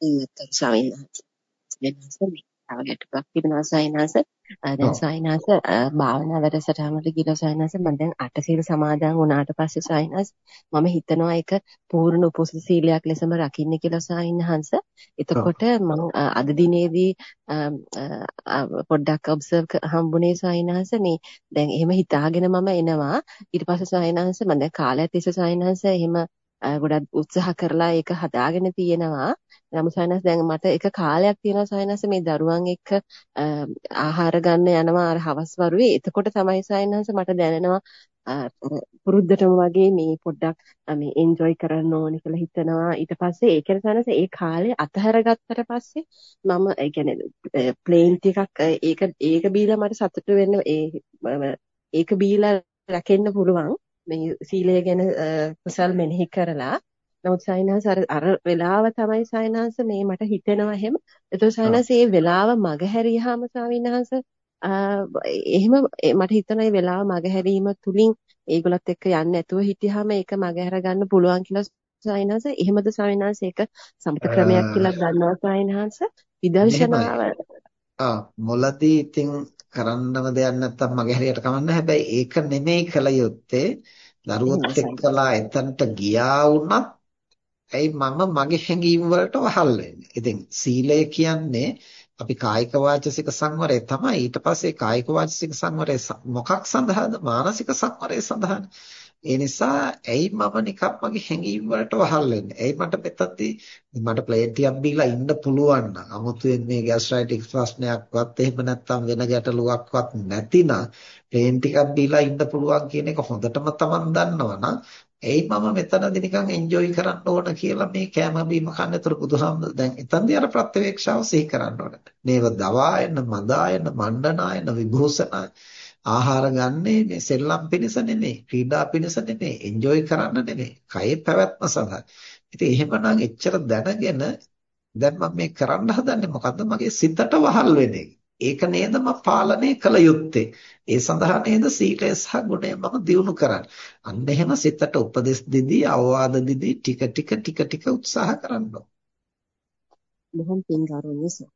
ඊත් ස්වාමීන් වහන්සේ. තිබෙනවා සයනස දැන් සයනස භාවනා වැඩසටහනට ගිහලා සයනස මම දැන් අට සීල සමාදන් වුණාට පස්සේ සයනස මම හිතනවා ඒක පූර්ණ උපෝසථ සීලයක් ලෙසම රකින්න කියලා සයනහංශ එතකොට මම අද දිනේදී පොඩ්ඩක් ඔබ්සර්ව් හම්බුනේ සයනහංශ මේ දැන් එහෙම හිතාගෙන මම එනවා. ඊට පස්සේ සයනහංශ මම දැන් කාලයක් තිස්සේ සයනහංශ එහෙම ගොඩක් උත්සාහ කරලා ඒක හදාගෙන තියෙනවා. නමුත් සයනස් දැන් මට එක කාලයක් තියෙනවා සයනස් මේ දරුවන් එක්ක ආහාර ගන්න යනවා අර හවස් වරුවේ. එතකොට තමයි සයනස් මට දැනෙනවා පුරුද්දටම වගේ මේ පොඩ්ඩක් මේ එන්ජොයි කරන්න ඕනේ කියලා හිතනවා. ඊට පස්සේ ඒ කියන්නේ සයනස් ඒ කාලේ අතහැර ගත්තට පස්සේ මම ඒ කියන්නේ ප්ලේන් ටිකක් ඒක ඒක බීලා මට සතුටු වෙන්න ඒ ඒක බීලා රැකෙන්න පුළුවන්. මේ සීලය ගැන කුසල් මෙනෙහි කරලා. නමුත් සයින්හස් අර අර වෙලාව තමයි සයින්හස් මේ මට හිතෙනවා එහෙම. ඒතකොට සයින්හස් මේ වෙලාව මගහැරියාම සවින්හස් එහෙම මට හිතන මේ වෙලාව මගහැරීම තුලින් ඒගොල්ලත් එක්ක යන්නේ නැතුව හිටියාම ඒක මගහැර ගන්න පුළුවන් කියලා සයින්හස්. එහෙමද සයින්හස් ඒක සමත ක්‍රමයක් කියලා ගන්නවා සයින්හස්. විදර්ශනාව ආ මොළදී ඉතින් කරන්නම දෙයක් නැත්තම් මගේ හරියට කමන්න හැබැයි ඒක නෙමෙයි කල යුත්තේ දරුවොත් එක්කලා එතනට ගියා වුණත් ඇයි මම මගේ හැඟීම් වලට වහල් වෙන්නේ. ඉතින් සීලය කියන්නේ අපි කායික වාචසික සංවරය තමයි ඊට පස්සේ කායික වාචසික සංවරය මොකක් සඳහාද මානසික සංවරය සඳහානේ. ඒ නිසා ඇයි මම නිකම් මගේ හැඟීම් වලට වහල් වෙන්නේ? ඇයි මට මෙතනදී මට ප්ලේන් ටිකක් බීලා ඉන්න පුළුවන් නම් 아무තෙන් මේ ગેස්ට්‍රයිටික් ප්‍රශ්නයක්වත් එහෙම නැත්නම් වෙන ගැටලුවක්වත් නැතිනම් ප්ලේන් ටිකක් බීලා ඉන්න පුළුවන් කියන එක හොඳටම තමන් දන්නවනම් ඇයි මම මෙතනදී නිකන් එන්ජොයි කරන්න ඕන කියලා මේ කෑම බීම කන්නතර බුදුහාම දැන් එතනදී අර ප්‍රත්‍යවේක්ෂාව සිහි කරන්න ඕන. නේව දවායන මදායන මණ්ඩනායන විභූෂණ ආහාර ගන්නේ මේ සෙල්ලම් පිණිස නෙමෙයි, ක්‍රීඩා පිණිස නෙමෙයි, එන්ජොයි කරන්න නෙමෙයි, කයේ පැවැත්ම සඳහා. ඉතින් එහෙමනම් එච්චර දැනගෙන දැන් මම මේ කරන්න හදන්නේ මොකද්ද? මගේ සිතට වහල් වෙන එක. ඒක නේද මම පාලනය කළ යුත්තේ. ඒ සඳහා නේද සීලය සහ ගුණය මම දියුණු කරන්නේ. අන්න එහෙම සිතට උපදෙස් දෙදී, අවවාද දෙදී ටික ටික ටික ටික උත්සාහ කරන්න ඕන. බොහොම පිං ගාරුණ්‍ය සර්.